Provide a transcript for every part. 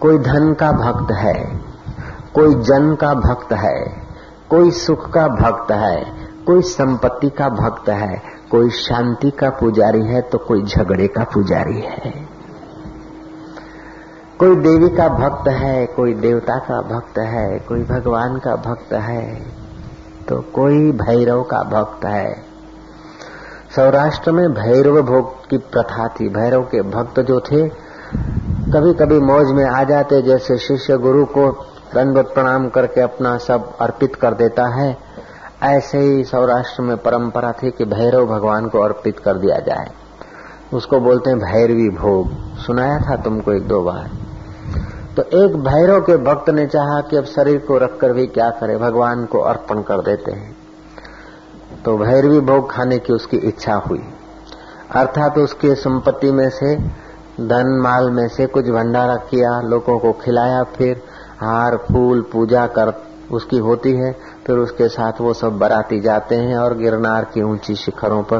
कोई धन का भक्त है, कोई जन का भक्त है, कोई सुख का भक्त है, कोई संपत्ति का भक्त है, कोई शांति का पुजारी है तो कोई झगड़े का पुजारी है। कोई देवी का भक्त है, कोई देवता का भक्त है, कोई भगवान का भक्त है तो कोई भैरव का भक्त है। सौराष्ट्र में भैरव भोग की प्रथा थी। भैरव के भक्त जो थे कभी कभी मौज में आ जाते, जैसे शिष्य गुरु को दंडवत प्रणाम करके अपना सब अर्पित कर देता है। ऐसे ही सौराष्ट्र में परंपरा थी कि भैरव भगवान को अर्पित कर दिया जाए। उसको बोलते हैं भैरवी भोग। सुनाया था तुमको एक दो बार? तो एक भैरव के भक्त ने चाहा कि अब शरीर को रखकर भी क्या करे, भगवान को अर्पण कर देते हैं। तो भैरवी भोग खाने की उसकी इच्छा हुई। अर्थात तो उसकी संपत्ति में से धन माल में से कुछ भंडारा किया, लोगों को खिलाया, फिर हार, फूल, पूजा कर उसकी होती है, फिर उसके साथ वो सब बराती जाते हैं और गिरनार की ऊँची शिखरों पर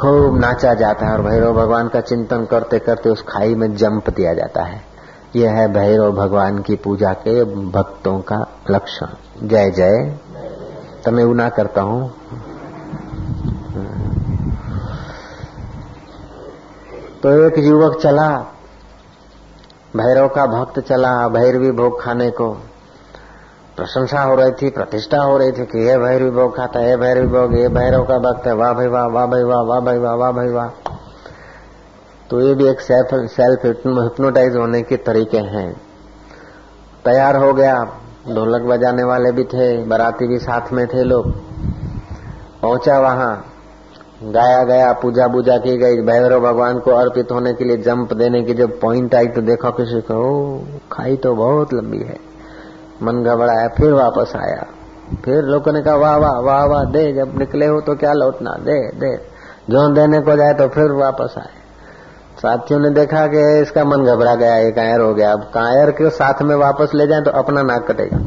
खूब नाचा जाता है और भैरव भगवान का चिंतन करते करते उस खाई में जंप दिया जाता है। यह है भैरव भगवान की पूजा के भक्तों का लक्षण। जय जय। तो मैं ऊना करता हूँ। तो एक युवक चला, भैरव का भक्त चला भैरवी भोग खाने को। प्रशंसा हो रही थी, प्रतिष्ठा हो रही थी कि ये भैरवी भोग खाता है भैरवी भोग ये भैरव का भक्त है, वाह भाई वाह वाह भाई वाह वाह भाई वाह वाह भाई वाह। तो ये भी एक सेल्फ सेल्फ हिप्नोटाइज होने के तरीके हैं। तैयार हो गया, ढोलक बजाने वाले भी थे, बराती भी साथ में थे लोग। पहुँचा वहाँ गाया गया, पूजा पूजा की गई, भैरव भगवान को अर्पित होने के लिए जंप देने की जब पॉइंट आई तो देखा, किसी को खाई तो बहुत लंबी है। मन घबराया, फिर वापस आया। फिर लोगों ने कहा वाह वाह वाह वाह, दे, जब निकले हो तो क्या लौटना, दे दे। जो देने को जाए तो फिर वापस आए। साथियों ने देखा कि इसका मन घबरा गया ये कायर हो गया। अब कायर के साथ में वापस ले जाए तो अपना नाक कटेगा।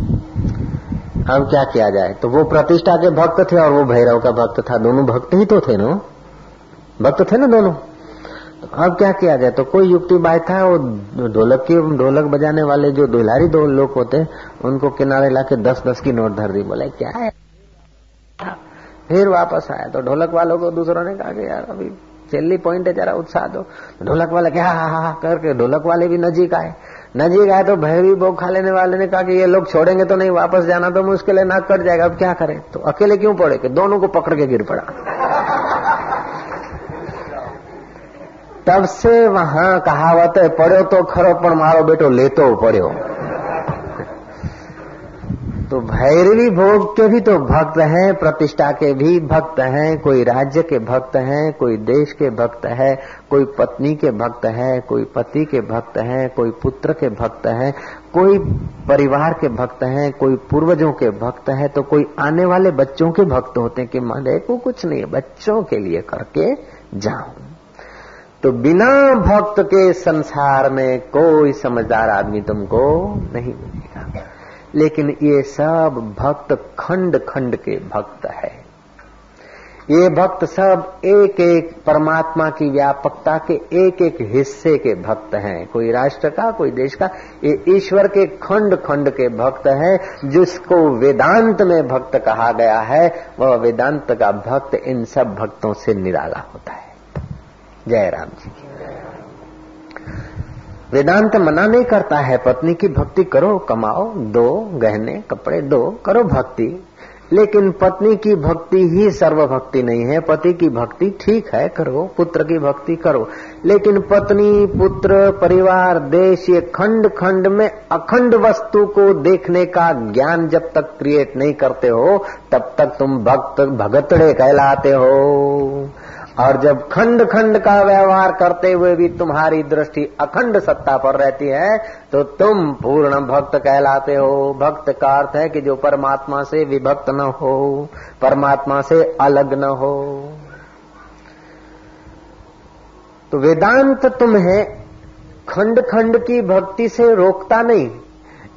अब क्या किया जाए? तो वो प्रतिष्ठा के भक्त थे और वो भैरव का भक्त था। दोनों भक्त ही तो थे ना? भक्त थे ना दोनों? तो अब क्या किया जाए? तो कोई युक्ति बाय था, वो ढोलक की, ढोलक बजाने वाले जो दुल्हारी दो लोग होते, उनको किनारे लाके दस दस की नोट धर दी, बोले, क्या है? फिर वापस आया। तो ढोलक वालों को दूसरों ने कहा कि, यार, अभी चेल्ली पॉइंट है, जरा उत्साह दो। ढोलक वाले, क्या? हा हा। करके ढोलक वाले भी नजीक आए। नजीक आए तो भैरवी भोग खा लेने वाले ने कहा कि ये लोग छोड़ेंगे तो नहीं, वापस जाना तो मुश्किल है, नाक कट जाएगा, अब क्या करें? तो अकेले क्यों पड़े? कि दोनों को पकड़ के गिर पड़ा। तब से वहाँ कहावत है पढ़ो तो खरो, पर मारो बेटो, लेतो पड़ो तो भैरवी भोग के भी तो भक्त हैं, प्रतिष्ठा के भी भक्त हैं, कोई राज्य के भक्त हैं, कोई देश के भक्त है, कोई पत्नी के भक्त है, कोई पति के भक्त है, कोई पुत्र के भक्त है, कोई परिवार के भक्त हैं, कोई पूर्वजों के भक्त है तो कोई आने वाले बच्चों के भक्त होते हैं कि माँ देखो कुछ नहीं बच्चों के लिए करके जाऊँ। तो बिना भक्त के संसार में कोई समझदार आदमी तुमको नहीं मिलेगा। लेकिन ये सब भक्त खंड खंड के भक्त है। ये भक्त सब एक एक परमात्मा की व्यापकता के एक एक हिस्से के भक्त हैं। कोई राष्ट्र का, कोई देश का, ये ईश्वर के खंड खंड के भक्त है, जिसको वेदांत में भक्त कहा गया है, वह वेदांत का भक्त इन सब भक्तों से निराला होता है। जय राम जी। की वेदांत मना नहीं करता है। पत्नी की भक्ति करो, कमाओ, दो गहने, कपड़े, दो करो भक्ति। लेकिन पत्नी की भक्ति ही सर्व भक्ति नहीं है। पति की भक्ति ठीक है, करो। पुत्र की भक्ति करो। लेकिन पत्नी, पुत्र, परिवार, देश, ये खंड खंड में अखंड वस्तु को देखने का ज्ञान जब तक क्रिएट नहीं करते हो, तब तक तुम भक्त, भगतड़े कहलाते हो। और जब खंड खंड का व्यवहार करते हुए भी तुम्हारी दृष्टि अखंड सत्ता पर रहती है तो तुम पूर्ण भक्त कहलाते हो। भक्त का अर्थ है कि जो परमात्मा से विभक्त न हो, परमात्मा से अलग न हो। तो वेदांत तुम्हें खंड खंड की भक्ति से रोकता नहीं,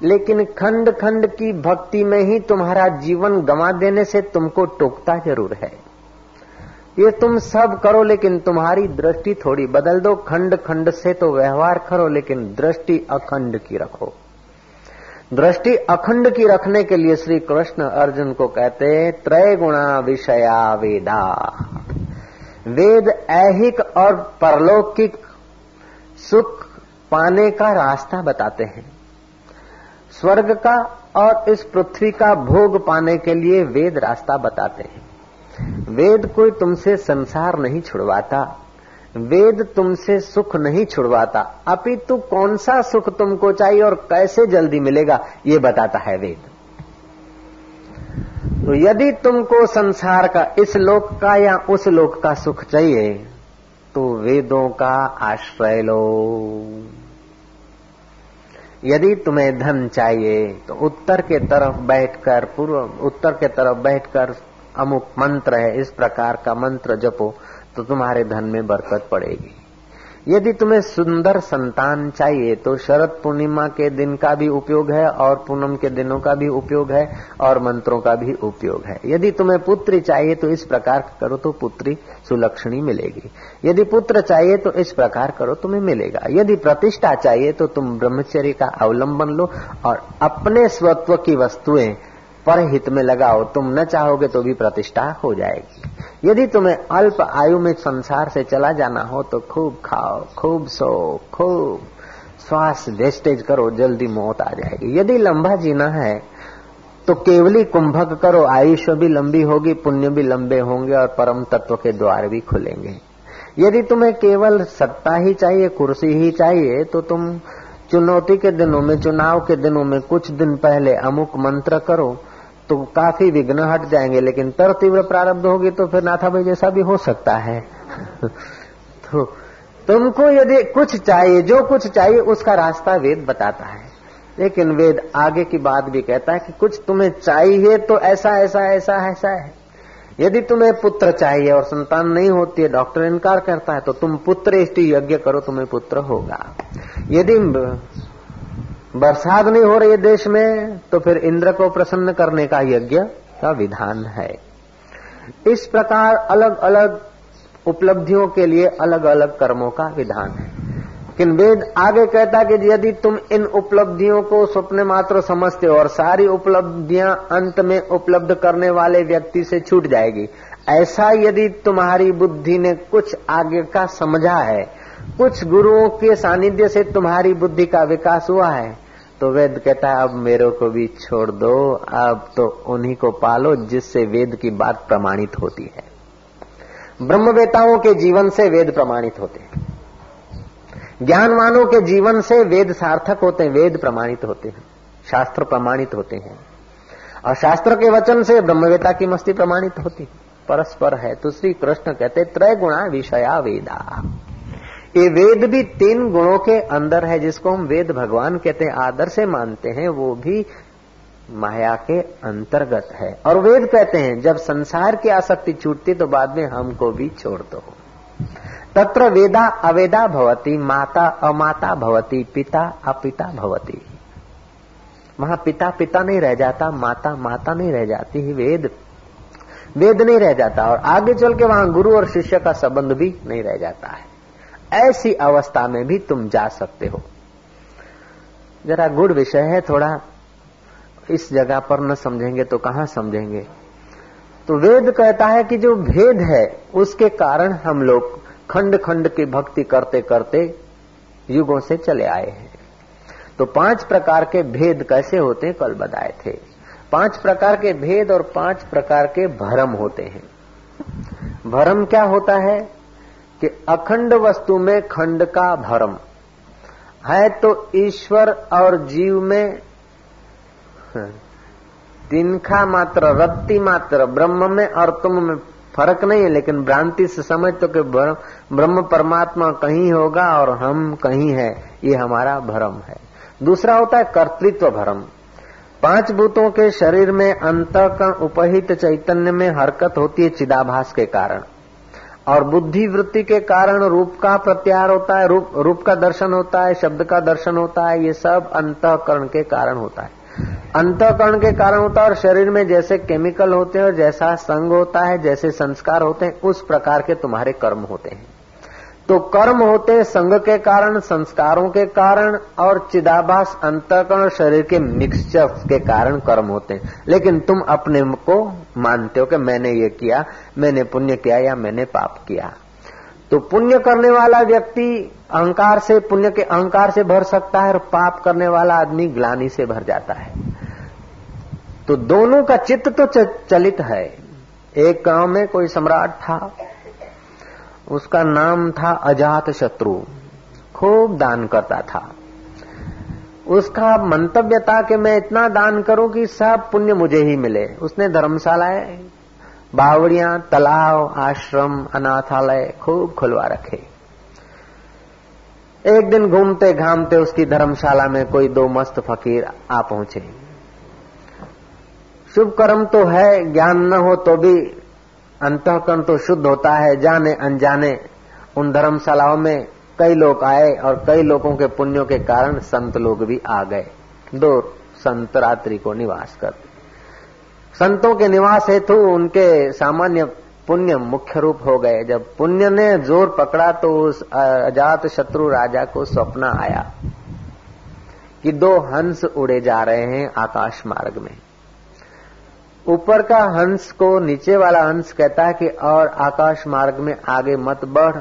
लेकिन खंड खंड की भक्ति में ही तुम्हारा जीवन गंवा देने से तुमको टोकता ज़रूर है। ये तुम सब करो, लेकिन तुम्हारी दृष्टि थोड़ी बदल दो। खंड खंड से तो व्यवहार करो, लेकिन दृष्टि अखंड की रखो। दृष्टि अखंड की रखने के लिए श्री कृष्ण अर्जुन को कहते त्रय गुणा विषया वेदा। वेद ऐहिक और परलौकिक सुख पाने का रास्ता बताते हैं। स्वर्ग का और इस पृथ्वी का भोग पाने के लिए वेद रास्ता बताते हैं। वेद कोई तुमसे संसार नहीं छुड़वाता। वेद तुमसे सुख नहीं छुड़वाता। अपितु कौन सा सुख तुमको चाहिए और कैसे जल्दी मिलेगा, ये बताता है वेद। तो यदि तुमको संसार का, इस लोक का या उस लोक का सुख चाहिए तो वेदों का आश्रय लो। यदि तुम्हें धन चाहिए तो उत्तर के तरफ़ बैठकर, पूर्व, उत्तर के तरफ़ बैठकर अमुक मंत्र है, इस प्रकार का मंत्र जपो तो तुम्हारे धन में बरकत पड़ेगी। यदि तुम्हें सुंदर संतान चाहिए तो शरद पूर्णिमा के दिन का भी उपयोग है, और पूनम के दिनों का भी उपयोग है, और मंत्रों का भी उपयोग है। यदि तुम्हें पुत्री चाहिए तो इस प्रकार करो तो पुत्री सुलक्षणी मिलेगी। यदि पुत्र चाहिए तो इस प्रकार करो, तुम्हें मिलेगा। यदि प्रतिष्ठा चाहिए तो तुम ब्रह्मचर्य का अवलंबन लो, और अपने स्वत्व की वस्तुएँ पर हित में लगाओ, तुम न चाहोगे तो भी प्रतिष्ठा हो जाएगी। यदि तुम्हें अल्प आयु में संसार से चला जाना हो तो खूब खाओ, खूब सो, खूब श्वास वेस्टेज करो, जल्दी मौत आ जाएगी। यदि लंबा जीना है तो केवली कुंभक करो आयुष्य भी लंबी होगी, पुण्य भी लंबे होंगे और परम तत्व के द्वार भी खुलेंगे। यदि तुम्हें केवल सत्ता ही चाहिए, कुर्सी ही चाहिए तो तुम चुनौती के दिनों में, चुनाव के दिनों में कुछ दिन पहले अमुक मंत्र करो तो काफ़ी विघ्न हट जाएँगे, लेकिन तर तीव्र प्रारब्ध होगी तो फिर नाथा भाई जैसा भी हो सकता है। तो तुमको यदि कुछ चाहिए, जो कुछ चाहिए, उसका रास्ता वेद बताता है। लेकिन वेद आगे की बात भी कहता है कि कुछ तुम्हें चाहिए तो ऐसा ऐसा ऐसा ऐसा है। यदि तुम्हें पुत्र चाहिए और संतान नहीं होती है, डॉक्टर इनकार करता है तो तुम पुत्र यज्ञ करो, तुम्हें पुत्र होगा। यदि बरसात नहीं हो रही है देश में तो फिर इंद्र को प्रसन्न करने का यज्ञ का विधान है। इस प्रकार अलग अलग उपलब्धियों के लिए अलग अलग कर्मों का विधान है। लेकिन वेद आगे कहता कि यदि तुम इन उपलब्धियों को स्वप्न मात्र समझते हो और सारी उपलब्धियाँ अंत में उपलब्ध करने वाले व्यक्ति से छूट जाएगी, ऐसा यदि तुम्हारी बुद्धि ने कुछ आगे का समझा है कुछ गुरुओं के सानिध्य से तुम्हारी बुद्धि का विकास हुआ है। तो वेद कहता है, अब मेरे को भी छोड़ दो, अब तो उन्हीं को पालो जिससे वेद की बात प्रमाणित होती है। ब्रह्मवेताओं के जीवन से वेद प्रमाणित होते हैं। ज्ञानवानों के जीवन से वेद सार्थक होते हैं, वेद प्रमाणित होते हैं, शास्त्र प्रमाणित होते हैं। और शास्त्र के वचन से ब्रह्मवेता की मस्ती प्रमाणित होती है। परस्पर है तो श्री कृष्ण कहते त्रय गुणा विषया वेदा। ये वेद भी तीन गुणों के अंदर है जिसको हम वेद भगवान कहते हैं, आदर से मानते हैं, वो भी माया के अंतर्गत है। और वेद कहते हैं, जब संसार की आसक्ति छूटती तो बाद में हमको भी छोड़ दो। तत्र वेदा अवेदा भवती, माता अमाता भवती, पिता अपिता भवती। वहाँ पिता पिता नहीं रह जाता, माता माता नहीं रह जाती, ही वेद वेद नहीं रह जाता। और आगे चल के वहाँ गुरु और शिष्य का संबंध भी नहीं रह जाता है। ऐसी अवस्था में भी तुम जा सकते हो। जरा गुड़ विषय है, थोड़ा इस जगह पर न समझेंगे तो कहाँ समझेंगे। तो वेद कहता है कि जो भेद है, उसके कारण हम लोग खंड खंड की भक्ति करते करते युगों से चले आए हैं। तो पाँच प्रकार के भेद कैसे होते, कल बताए थे। पाँच प्रकार के भेद और पाँच प्रकार के भरम होते हैं। भरम क्या होता है? कि अखंड वस्तु में खंड का भरम है तो ईश्वर और जीव में तिनखा मात्र, रत्ती मात्र, ब्रह्म में और तुम में फ़र्क नहीं है, लेकिन भ्रांति से समझ तो कि ब्रह्म परमात्मा कहीं होगा और हम कहीं है, ये हमारा भ्रम है। दूसरा होता है कर्तृत्व भ्रम। पाँच भूतों के शरीर में अंतकरण उपहित चैतन्य में हरकत होती है चिदाभास के कारण। और बुद्धि वृत्ति के कारण रूप का प्रत्यार होता है, रूप रूप का दर्शन होता है, शब्द का दर्शन होता है, ये सब अंतकरण के कारण होता है। अंतकरण के कारण होता है और शरीर में जैसे केमिकल होते हैं और जैसा संग होता है, जैसे संस्कार होते हैं, उस प्रकार के तुम्हारे कर्म होते हैं। तो कर्म होते संग के कारण, संस्कारों के कारण और चिदाभास, अंतकरण, शरीर के मिक्सचर के कारण कर्म होते हैं। लेकिन तुम अपने को मानते हो कि मैंने ये किया, मैंने पुण्य किया या मैंने पाप किया। तो पुण्य करने वाला व्यक्ति अहंकार से, पुण्य के अहंकार से भर सकता है और पाप करने वाला आदमी ग्लानी से भर जाता है। तो दोनों का चित्त तो चलित है। एक गाँव में कोई सम्राट था उसका नाम था अजात शत्रु। खूब दान करता था। उसका मंतव्य था कि मैं इतना दान करूँ कि सब पुण्य मुझे ही मिले। उसने धर्मशालाएँ, बावड़ियाँ, तालाब, आश्रम, अनाथालय खूब खुलवा रखे। एक दिन घूमते घामते उसकी धर्मशाला में कोई दो मस्त फकीर आ पहुँचे। शुभ कर्म तो है, ज्ञान न हो तो भी अंतकरण तो शुद्ध होता है, जाने अनजाने। उन धर्मशालाओं में कई लोग आए और कई लोगों के पुण्यों के कारण संत लोग भी आ गए। दो संत रात्रि को निवास करते। संतों के निवास हेतु उनके सामान्य पुण्य मुख्य रूप हो गए। जब पुण्य ने ज़ोर पकड़ा तो उस अजात शत्रु राजा को स्वप्न आया कि दो हंस उड़े जा रहे हैं आकाश मार्ग में। ऊपर का हंस को नीचे वाला हंस कहता है कि और आकाश मार्ग में आगे मत बढ़।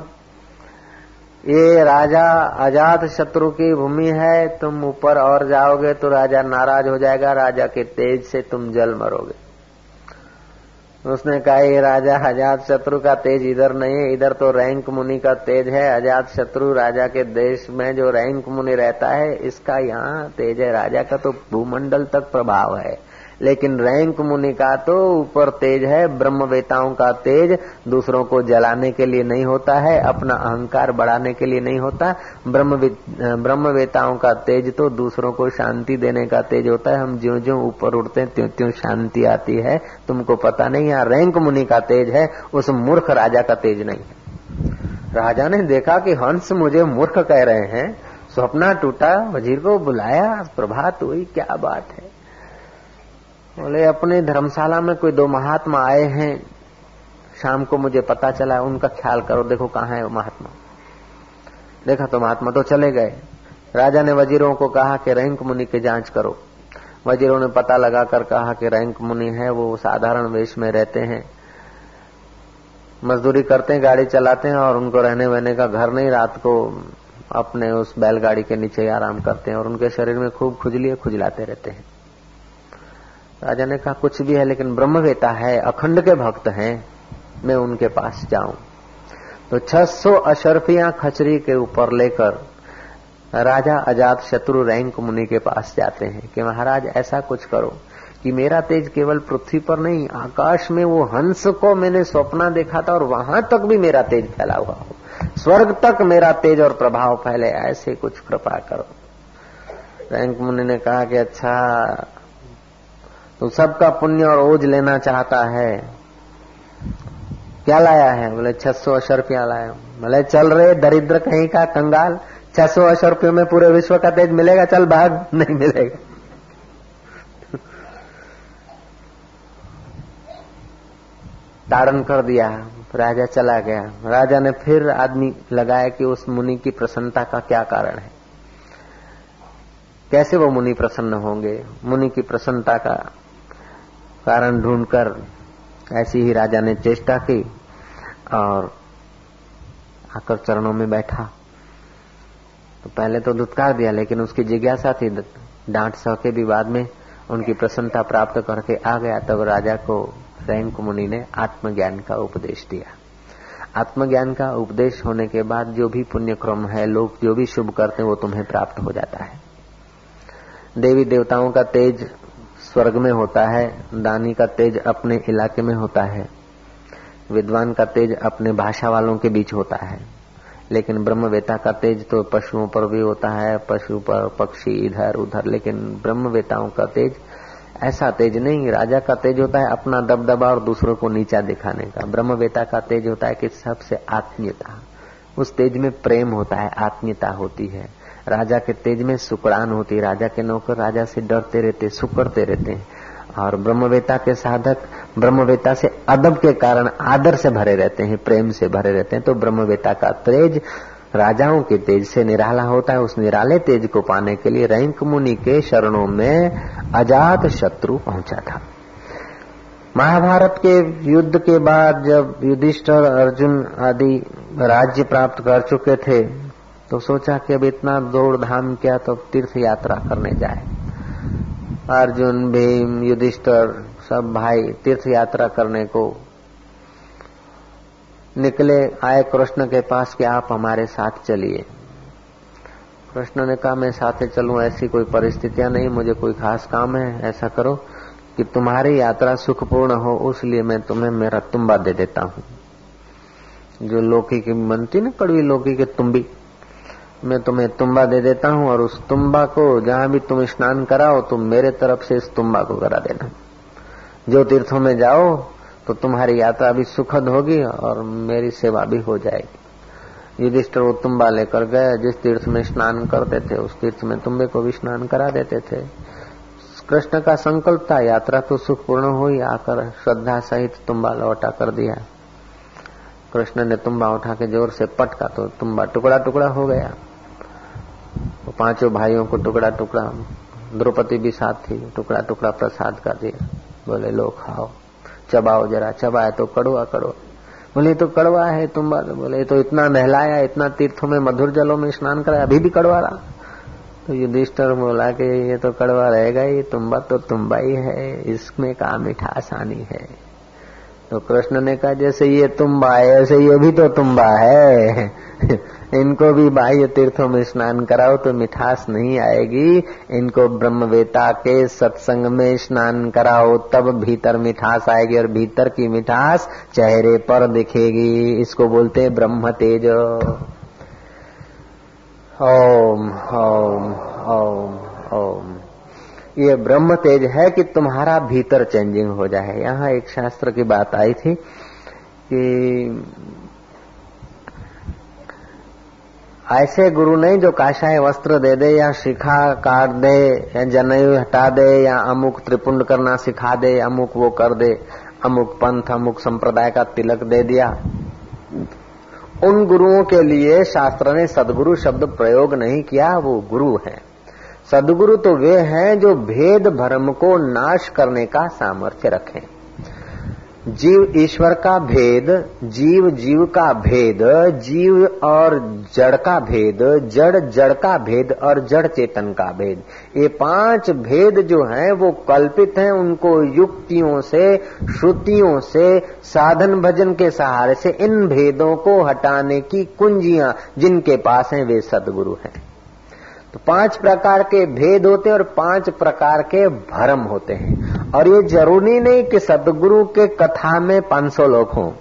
ये राजा आज़ाद शत्रु की भूमि है, तुम ऊपर और जाओगे तो राजा नाराज़ हो जाएगा, राजा के तेज से तुम जल मरोगे। उसने कहा, ये राजा आज़ाद शत्रु का तेज इधर नहीं है, इधर तो रैंक मुनि का तेज है। आज़ाद शत्रु राजा के देश में जो रैंक मुनि रहता है, इसका यहाँ तेज है। राजा का तो भूमंडल तक प्रभाव है। लेकिन रैंक मुनि का तो ऊपर तेज है ब्रह्म वेताओं का तेज, दूसरों को जलाने के लिए नहीं होता है, अपना अहंकार बढ़ाने के लिए नहीं होता। ब्रह्म ब्रह्म वेताओं का तेज तो दूसरों को शांति देने का तेज होता है। हम ज्यो ज्यो ऊपर उठते हैं त्यों त्यों शांति आती है। तुमको पता नहीं, यहाँ रैंक मुनि का तेज है, उस मूर्ख राजा का तेज नहीं है। राजा ने देखा कि हंस मुझे मूर्ख कह रहे हैं, स्वप्ना टूटा, वज़ीर को बुलाया, प्रभात हुई, क्या बात है? बोले, अपने धर्मशाला में कोई दो महात्मा आए हैं। शाम को मुझे पता चला, उनका ख्याल करो, देखो कहाँ है वो महात्मा। देखा तो महात्मा तो चले गए। राजा ने वजीरों को कहा कि रैंक मुनि की जाँच करो। वजीरों ने पता लगाकर कहा कि रैंक मुनि है, वो साधारण वेश में रहते हैं। मजदूरी करते हैं, गाड़ी चलाते हैं और उनको रहने वहने का घर नहीं, रात को अपने उस बैलगाड़ी के नीचे आराम करते हैं और उनके शरीर में खूब खुजली खुजलाते रहते हैं। राजा ने कहा, कुछ भी है, लेकिन ब्रह्मवेता है, अखंड के भक्त हैं, मैं उनके पास जाऊँ। तो 600 अशरफियाँ खचरी के ऊपर लेकर राजा अजात शत्रु रैंक मुनि के पास जाते हैं कि, महाराज, ऐसा कुछ करो कि मेरा तेज केवल पृथ्वी पर नहीं, आकाश में वो हंस को मैंने स्वप्न देखा था और वहाँ तक भी मेरा तेज फैला हुआ हो। स्वर्ग तक मेरा तेज और प्रभाव फैले, ऐसे कुछ कृपा करो। रैंक मुनि ने कहा कि अच्छा तो सबका पुण्य और ओझ लेना चाहता है। क्या लाया है? बोले, छह सौ अशर रुपया लाया। बोले, चल रहे दरिद्र कहीं का कंगाल, छह सौ अशर रुपये में पूरे विश्व का तेज मिलेगा, चल भाग। नहीं मिलेगा। ताड़न कर दिया। राजा चला गया। राजा ने फिर आदमी लगाया कि उस मुनि की प्रसन्नता का क्या कारण है। कैसे वो मुनि प्रसन्न होंगे? मुनि की प्रसन्नता का कारण ढूंढकर ऐसी ही राजा ने चेष्टा की और आकर चरणों में बैठा। तो पहले तो दुत्कार दिया, लेकिन उसकी जिज्ञासा थी। डांट सह के भी बाद में उनकी प्रसन्नता प्राप्त करके आ गया, तब राजा को रैंक मुनि ने आत्मज्ञान का उपदेश दिया। आत्मज्ञान का उपदेश होने के बाद जो भी पुण्य क्रम है, लोग जो भी शुभ करते हैं, वो तुम्हें प्राप्त हो जाता है। देवी देवताओं का तेज स्वर्ग में होता है, दानी का तेज अपने इलाके में होता है, विद्वान का तेज अपने भाषा वालों के बीच होता है। लेकिन ब्रह्मवेता का तेज तो पशुओं पर भी होता है, पशु पर पक्षी इधर उधर, लेकिन ब्रह्मवेताओं का तेज ऐसा तेज नहीं, राजा का तेज होता है अपना दबदबा और दूसरों को नीचा दिखाने का। ब्रह्मवेता का तेज होता है कि सबसे आत्मीयता, उस तेज में प्रेम होता है, आत्मीयता होती है। राजा के तेज में सुकड़ान होती, राजा के नौकर राजा से डरते रहते, सुकड़ते रहते हैं। और ब्रह्मवेता के साधक, ब्रह्मवेता से अदब के कारण आदर से भरे रहते हैं, प्रेम से भरे रहते हैं तो ब्रह्मवेता का तेज, राजाओं के तेज से निराला होता है। उस निराले तेज को पाने के लिए रैंक मुनि के शरणों में अजात शत्रु पहुँचा था। महाभारत के युद्ध के बाद जब युधिष्ठर, अर्जुन आदि राज्य प्राप्त कर चुके थे तो सोचा कि अब इतना दौड़ धाम किया तो तीर्थ यात्रा करने जाए। अर्जुन, भीम, युधिष्ठर, सब भाई तीर्थ यात्रा करने को निकले। आए कृष्ण के पास कि आप हमारे साथ चलिए। कृष्ण ने कहा, मैं साथ चलूँ, ऐसी कोई परिस्थितियाँ नहीं, मुझे कोई खास काम है, ऐसा करो कि तुम्हारी यात्रा सुखपूर्ण हो, उसलिए मैं तुम्हें मेरा तुम्बा दे देता हूँ। जो लोकी की बनती ना कड़वी लोकी की तुम्बी मैं तुम्हें तुम्बा दे देता हूँ और उस तुम्बा को जहाँ भी तुम स्नान कराओ, तुम मेरे तरफ़ से इस तुम्बा को करा देना। जो तीर्थों में जाओ तो तुम्हारी यात्रा भी सुखद होगी और मेरी सेवा भी हो जाएगी। युधिष्ठर वो तुम्बा लेकर गए, जिस तीर्थ में स्नान करते थे, उस तीर्थ में तुम्बे को भी स्नान करा देते थे। कृष्ण का संकल्प था, यात्रा तो सुखपूर्ण हुई, आकर श्रद्धा सहित तुम्बा लौटा कर दिया। कृष्ण ने तुम्बा उठा के ज़ोर से पटका तो तुम्बा टुकड़ा टुकड़ा हो गया। तो पाँचों भाइयों को टुकड़ा टुकड़ा, द्रौपदी भी साथ थी, टुकड़ा टुकड़ा प्रसाद कर दिया। बोले, लो, खाओ। चबाओ जरा, चबाए तो कड़वा कड़वा। बोले तो कड़वा है तुम बोले तो इतना नहलाया, इतना तीर्थों में, मधुर जलों में स्नान कराया, अभी भी कड़वा रहा? तो युधिष्ठर बोला कि, ये तो कड़वा रहेगा ही, तुम्बा तो तुम्बा ही है, इसमें का मिठास आनी है? तो कृष्ण ने कहा, जैसे ये तुम्बा है ऐसे ये भी तो तुम्बा है। इनको भी बाह्य तीर्थों में स्नान कराओ तो मिठास नहीं आएगी। इनको ब्रह्मवेता के सत्संग में स्नान कराओ, तब भीतर मिठास आएगी और भीतर की मिठास चेहरे पर दिखेगी। इसको बोलते हैं ब्रह्म तेज ओम ओम ओम ओम। ये ब्रह्म तेज है कि तुम्हारा भीतर चेंजिंग हो जाए। यहाँ एक शास्त्र की बात आई थी कि ऐसे गुरु नहीं जो काशाय वस्त्र दे दे या शिखा काट दे या जनेऊ हटा दे या अमुक त्रिपुंड करना सिखा दे, अमुक वो कर दे, अमुक पंथ, अमुक संप्रदाय का तिलक दे दिया। उन गुरुओं के लिए शास्त्र ने सदगुरु शब्द प्रयोग नहीं किया, वो गुरु हैं। सदगुरु तो वे हैं जो भेद भ्रम को नाश करने का सामर्थ्य रखें। जीव ईश्वर का भेद, जीव जीव का भेद, जीव और जड़ का भेद, जड़ जड़ का भेद और जड़ चेतन का भेद। ये पाँच भेद जो हैं, वो कल्पित हैं उनको युक्तियों से, श्रुतियों से, साधन भजन के सहारे से इन भेदों को हटाने की कुंजियाँ जिनके पास हैं वे सदगुरु हैं। तो पाँच प्रकार के भेद होते हैं और पाँच प्रकार के भरम होते हैं। और ये ज़रूरी नहीं कि सदगुरु के कथा में 500 लोग हों।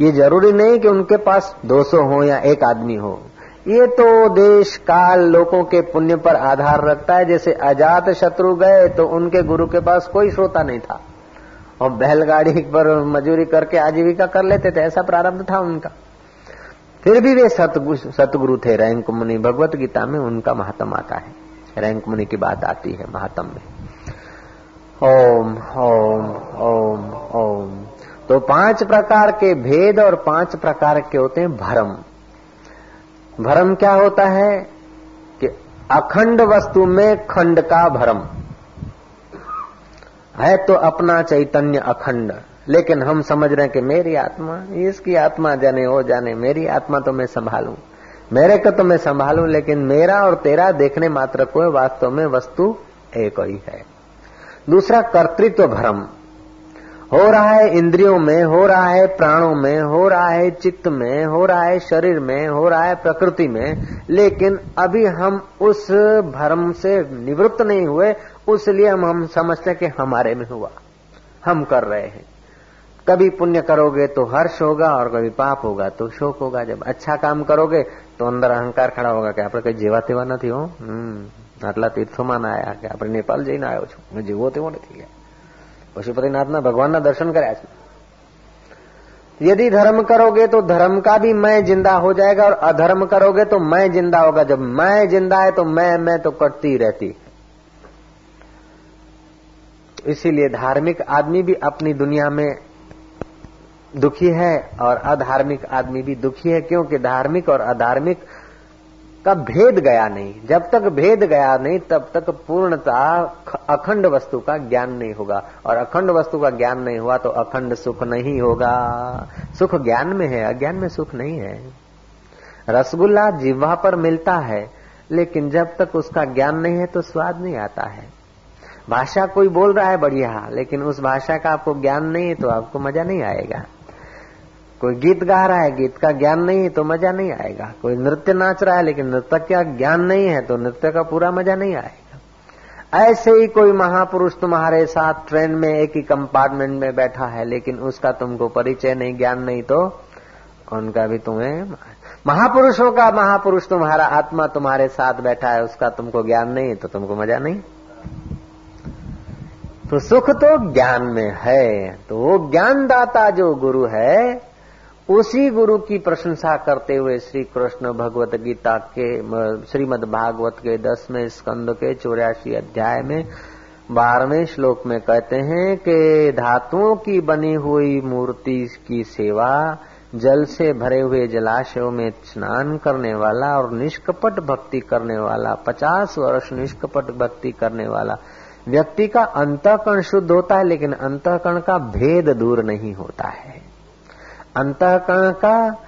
ये ज़रूरी नहीं कि उनके पास 200 हो या एक आदमी हो। ये तो देश, काल, लोगों के पुण्य पर आधार रखता है। जैसे अजात शत्रु गए तो उनके गुरु के पास कोई श्रोता नहीं था। और बैलगाड़ी पर मजूरी करके आजीविका कर लेते थे। ऐसा प्रारंभ था उनका। फिर भी वे सतगुरु थे। रैंक मुनि भगवत गीता में उनका महात्म आता है। रैंक मुनि की बात आती है महात्म में। ओम ओम ओम ओम। तो पाँच प्रकार के भेद और पाँच प्रकार के होते हैं भरम। भरम क्या होता है? कि अखंड वस्तु में खंड का भरम। है तो अपना चैतन्य अखंड। लेकिन हम समझ रहे हैं कि मेरी आत्मा, इसकी आत्मा जाने हो जाने, मेरी आत्मा तो मैं संभालू। मेरे को तो मैं संभालू, लेकिन मेरा और तेरा देखने मात्र को वास्तव में वस्तु एक ही है। दूसरा, कर्तृत्व भ्रम। हो रहा है इंद्रियों में, हो रहा है प्राणों में, हो रहा है चित्त में, हो रहा है शरीर में, हो रहा है प्रकृति में, लेकिन अभी हम उस भ्रम से निवृत्त नहीं हुए, उसलिए हम हम समझते कि हमारे में हुआ। हम कर रहे हैं। कभी पुण्य करोगे तो हर्ष होगा और कभी पाप होगा तो शोक होगा जब अच्छा काम करोगे तो अंदर अहंकार खड़ा होगा कि આપણે કઈ જેવા તેવા નથી હો આટલા તીર્થોમાં ના આવ્યા કે આપણે નેપાલ જઈને આવ્યો છું હું જેવો તેવો નથી ગયા પશુપતિનાથના ભગવાનના દર્શન કર્યા છે यदि धर्म करोगे तो धर्म का भी मैं जिंदा हो जाएगा और अधर्म करोगे तो मैं जिंदा होगा जब मैं जिंदा है तो मैं मैं तो कटती रहती इसीलिए धार्मिक आदमी भी अपनी दुनिया में दुखी है और अधार्मिक आदमी भी दुखी है, क्योंकि धार्मिक और अधार्मिक का भेद गया नहीं। जब तक भेद गया नहीं, तब तक पूर्णता अखंड वस्तु का ज्ञान नहीं होगा। और अखंड वस्तु का ज्ञान नहीं हुआ तो अखंड सुख नहीं होगा। सुख ज्ञान में है, अज्ञान में सुख नहीं है। रसगुल्ला जिह्वा पर मिलता है, लेकिन जब तक उसका ज्ञान नहीं है तो स्वाद नहीं आता है। भाषा कोई बोल रहा है, बढ़िया, लेकिन उस भाषा का आपको ज्ञान नहीं है तो आपको मज़ा नहीं आएगा। कोई गीत गा रहा है, गीत का ज्ञान नहीं है तो मज़ा नहीं आएगा। कोई नृत्य नाच रहा है लेकिन नृत्य का ज्ञान नहीं है तो नृत्य का पूरा मज़ा नहीं आएगा। ऐसे ही कोई महापुरुष तुम्हारे साथ ट्रेन में, एक ही कंपार्टमेंट में बैठा है लेकिन उसका तुमको परिचय नहीं, ज्ञान नहीं तो उनका भी तुम्हें महापुरुषों का महापुरुष तुम्हारा आत्मा तुम्हारे साथ बैठा है, उसका तुमको ज्ञान नहीं है तो तुमको मज़ा नहीं। तो सुख तो ज्ञान में है तो वो ज्ञानदाता जो गुरु है उसी गुरु की प्रशंसा करते हुए श्री कृष्ण भगवत गीता के श्रीमद भागवत के दसवें स्कंद के चौरासी अध्याय में, बारहवें श्लोक में कहते हैं कि धातुओं की बनी हुई मूर्ति की सेवा, जल से भरे हुए जलाशयों में स्नान करने वाला और निष्कपट भक्ति करने वाला, पचास वर्ष निष्कपट भक्ति करने वाला व्यक्ति का अंतकरण शुद्ध होता है, लेकिन अंतकरण का भेद दूर नहीं होता है। अंतकरण का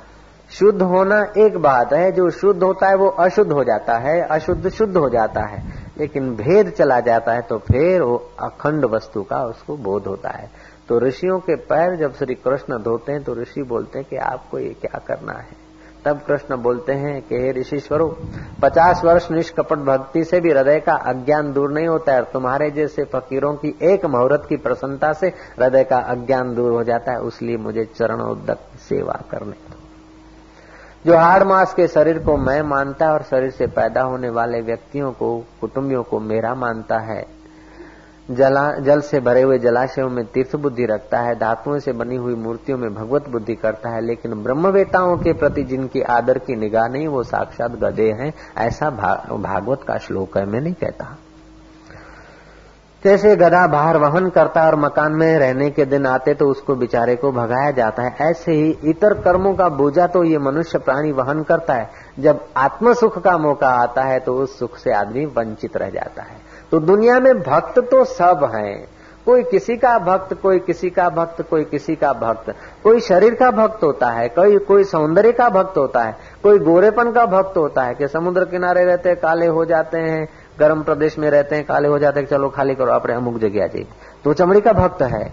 शुद्ध होना एक बात है, जो शुद्ध होता है वो अशुद्ध हो जाता है, अशुद्ध शुद्ध हो जाता है। लेकिन भेद चला जाता है तो फिर वो अखंड वस्तु का उसको बोध होता है। तो ऋषियों के पैर जब श्री कृष्ण धोते हैं तो ऋषि बोलते हैं कि आपको ये क्या करना है? तब कृष्ण बोलते हैं कि हे ऋषिश्वरो पचास वर्ष निष्कपट भक्ति से भी हृदय का अज्ञान दूर नहीं होता है तुम्हारे जैसे फकीरों की एक मुहूर्त की प्रसन्नता से हृदय का अज्ञान दूर हो जाता है, उसलिए मुझे चरणोदक सेवा करने दो। जो हाड़ मास के शरीर को मैं मानता है और शरीर से पैदा होने वाले व्यक्तियों को, कुटुंबियों को मेरा मानता है जला जल से भरे हुए जलाशयों में तीर्थ बुद्धि रखता है धातुओं से बनी हुई मूर्तियों में भगवत बुद्धि करता है लेकिन ब्रह्मवेताओं के प्रति जिनकी आदर की निगाह नहीं वो साक्षात गधे हैं ऐसा भा, भागवत का श्लोक है मैं नहीं कहता। जैसे गधा बाहर वहन करता और मकान में रहने के दिन आते तो उसको बेचारे को भगाया जाता है। ऐसे ही इतर कर्मों का बोझा तो ये मनुष्य प्राणी वहन करता है। जब आत्म सुख का मौका आता है तो उस सुख से आदमी वंचित रह जाता है। तो दुनिया में भक्त तो सब हैं। कोई किसी का भक्त, कोई किसी का भक्त, कोई किसी का भक्त। कोई शरीर का भक्त होता है, कोई कोई सौंदर्य का भक्त होता है, कोई गोरेपन का भक्त होता है कि समुद्र किनारे रहते हैं काले हो जाते हैं, गर्म प्रदेश में रहते हैं, काले हो जाते हैं चलो खाली करो अपने अमुक जगह जी तो चमड़ी का भक्त है,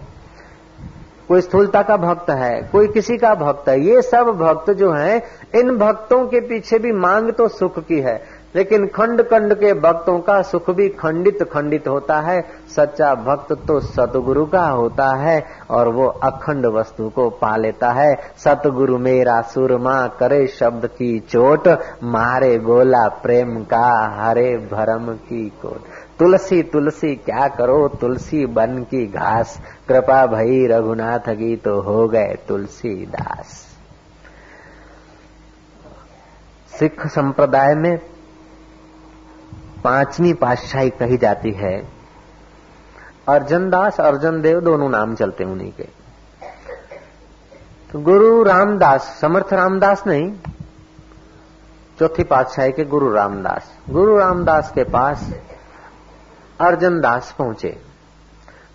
कोई स्थूलता का भक्त है, कोई किसी का भक्त है, ये सब भक्त जो है, इन भक्तों के पीछे भी मांग तो सुख की है। लेकिन खंड खंड के भक्तों का सुख भी खंडित खंडित होता है। सच्चा भक्त तो सतगुरु का होता है और वो अखंड वस्तु को पा लेता है। सतगुरु मेरा सुरमा करे शब्द की चोट, मारे गोला प्रेम का हरे भरम की कोट। तुलसी तुलसी, क्या करो तुलसी बन की घास। कृपा भई रघुनाथ की तो हो गए तुलसी दास। सिख संप्रदाय में पांचवी पातशाही कही जाती है। अर्जन दास अर्जन देव दोनों नाम चलते उन्हीं के। तो गुरु रामदास, समर्थ रामदास नहीं, चौथी पातशाही के गुरु रामदास। गुरु रामदास के पास अर्जन दास पहुँचे।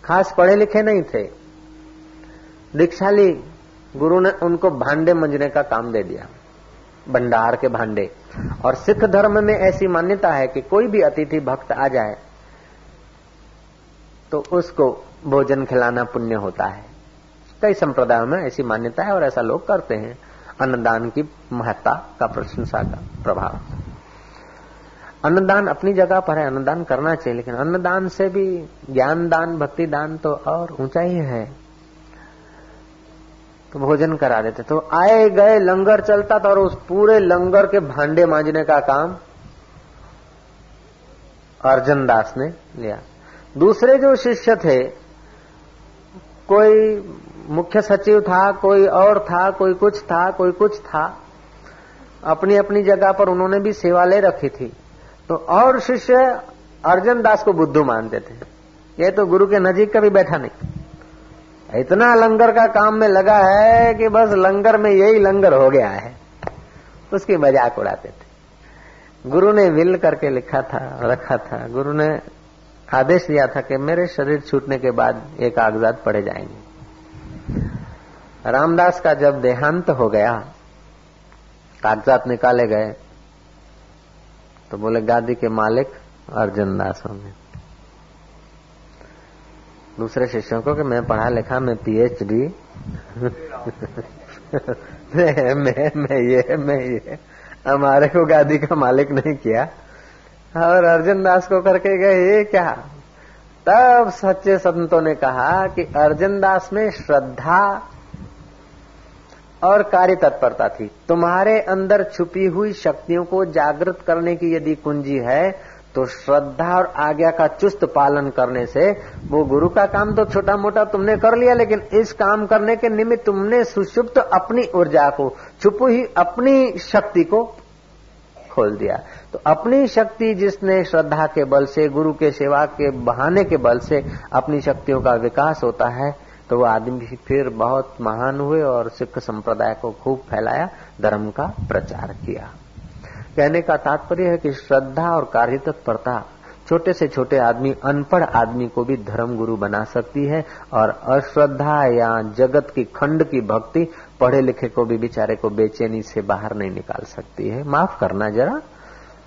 खास पढ़े लिखे नहीं थे। दीक्षाली गुरु ने उनको भांडे मंजने का काम दे दिया। भंडार के भांडे। और सिख धर्म में ऐसी मान्यता है कि कोई भी अतिथि भक्त आ जाए तो उसको भोजन खिलाना पुण्य होता है। कई संप्रदायों में ऐसी मान्यता है और ऐसा लोग करते हैं। अन्नदान की महत्ता का प्रशंसा का प्रभाव। अन्नदान अपनी जगह पर है, अन्नदान करना चाहिए, लेकिन अन्नदान से भी ज्ञान दान, भक्ति दान तो और ऊँचा ही है। तो भोजन करा देते। तो आए गए लंगर चलता था और उस पूरे लंगर के भांडे मांजने का काम अर्जन दास ने लिया। दूसरे जो शिष्य थे, कोई मुख्य सचिव था, कोई और था, कोई कुछ था, कोई कुछ था अपनी अपनी जगह पर उन्होंने भी सेवा ले रखी थी। तो और शिष्य अर्जन दास को बुद्धू मानते थे। ये तो गुरु के नजीक कभी बैठा नहीं। इतना लंगर का काम में लगा है कि बस लंगर में यही लंगर हो गया है। उसकी मज़ाक उड़ाते थे। गुरु ने विल करके लिखा था, रखा था। गुरु ने आदेश दिया था कि मेरे शरीर छूटने के बाद एक कागजात पढ़े जाएँगे। रामदास का जब देहांत हो गया, कागजात निकाले गए तो बोले, गादी के मालिक अर्जुन दास होंगे। दूसरे शिष्यों को कि मैं पढ़ा लिखा, मैं पीएचडी मैं मैं मैं ये मैं ये। हमारे को गादी का मालिक नहीं किया। और अर्जुन दास को करके गए, ये क्या? तब सच्चे संतों ने कहा कि अर्जुन दास में श्रद्धा और कार्य तत्परता थी। तुम्हारे अंदर छुपी हुई शक्तियों को जागृत करने की यदि कुंजी है तो श्रद्धा और आज्ञा का चुस्त पालन करने से वो गुरु का काम तो छोटा मोटा तुमने कर लिया, लेकिन इस काम करने के निमित्त तुमने सुषुप्त अपनी ऊर्जा को, छुपी ही अपनी शक्ति को खोल दिया। तो अपनी शक्ति जिसने श्रद्धा के बल से, गुरु के सेवा के बहाने के बल से अपनी शक्तियों का विकास होता है तो वो आदमी फिर बहुत महान हुए और सिख संप्रदाय को खूब फैलाया, धर्म का प्रचार किया। कहने का तात्पर्य है कि श्रद्धा और कार्य तत्परता छोटे से छोटे आदमी, अनपढ़ आदमी को भी धर्म गुरु बना सकती है और अश्रद्धा या जगत की खंड की भक्ति पढ़े लिखे को भी बेचारे को बेचैनी से बाहर नहीं निकाल सकती है। माफ़ करना जरा,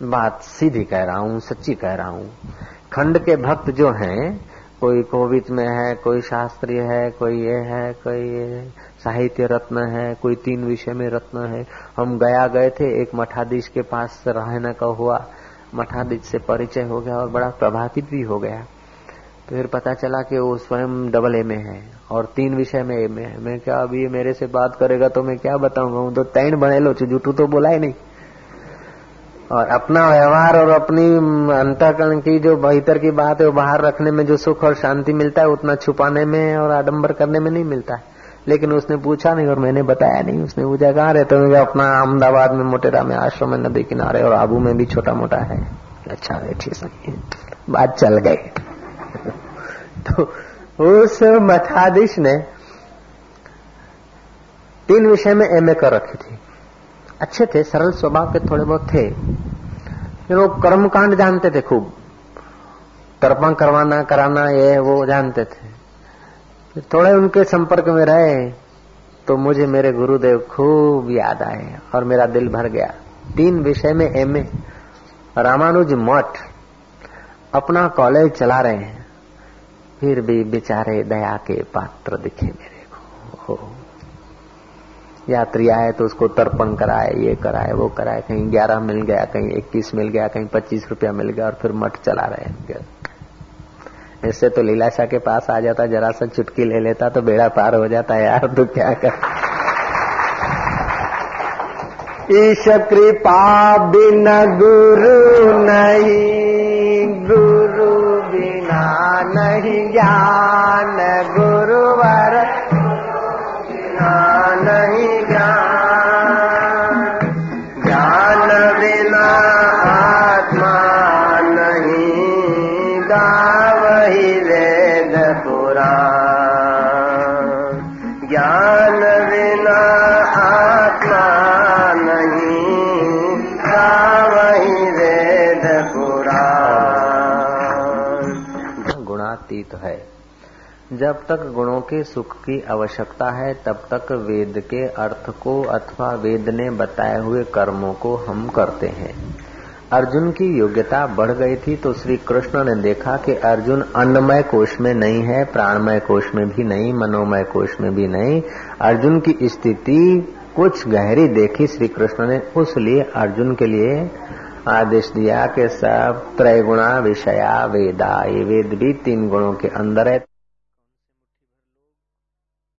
बात सीधी कह रहा हूँ, सच्ची कह रहा हूँ। खंड के भक्त जो हैं कोई कोविद में है, कोई शास्त्रीय है, कोई ये है, कोई ये साहित्य रत्न है, कोई तीन विषय में रत्न है। हम गया गए थे, एक मठाधीश के पास रहने का हुआ। मठाधीश से परिचय हो गया और बड़ा प्रभावित भी हो गया। फिर पता चला कि वो स्वयं डबल ए में है और तीन विषय में ए में है। मैं क्या, अभी मेरे से बात करेगा तो मैं क्या बताऊँगा? तो तैन बने लो जूठू तो बोला ही नहीं। और अपना व्यवहार और अपनी अंतकरण की जो भीतर की बात है, वो बाहर रखने में जो सुख और शांति मिलता है उतना छुपाने में और आडंबर करने में नहीं मिलता है। लेकिन उसने पूछा नहीं और मैंने बताया नहीं। उसने पूछा, कहाँ रहते हो? अपना अहमदाबाद में, मोटेरा में, आश्रम में, नदी किनारे और आबू में भी छोटा मोटा है। अच्छा ठीक सही बात चल गई। तो उस मठाधीश ने तीन विषय में एमए कर रखी थी। अच्छे थे, सरल स्वभाव के थोड़े बहुत थे। वो कर्मकांड जानते थे खूब। तर्पण करवाना, कराना, ये, वो जानते थे। थोड़े उनके संपर्क में रहे तो मुझे मेरे गुरुदेव खूब याद आए और मेरा दिल भर गया। तीन विषय में एम ए। रामानुज मठ। अपना कॉलेज चला रहे हैं। फिर भी बेचारे दया के पात्र दिखे मेरे को। यात्री आए तो उसको तर्पण कराए, ये कराए, वो कराए, कहीं ग्यारह मिल गया, कहीं इक्कीस मिल गया, कहीं पच्चीस रुपया मिल गया और फिर मठ चला रहे इससे तो लीलाशाह के पास आ जाता, जरा सा चुटकी ले लेता तो बेड़ा पार हो जाता, यार तो क्या कर। ईश कृपा बिन गुरु नहीं, गुरु बिना नहीं ज्ञान गुरुवर जब तक गुणों के सुख की आवश्यकता है, तब तक वेद के अर्थ को अथवा वेद ने बताए हुए कर्मों को हम करते हैं। अर्जुन की योग्यता बढ़ गई थी तो श्री कृष्ण ने देखा कि अर्जुन अन्नमय कोष में नहीं है, प्राणमय कोष में भी नहीं, मनोमय कोष में भी नहीं। अर्जुन की स्थिति कुछ गहरी देखी श्री कृष्ण ने, उस लिए अर्जुन के लिए आदेश दिया कि सब त्रय गुणा विषया वेदा, ये वेद भी तीन गुणों के अंदर है।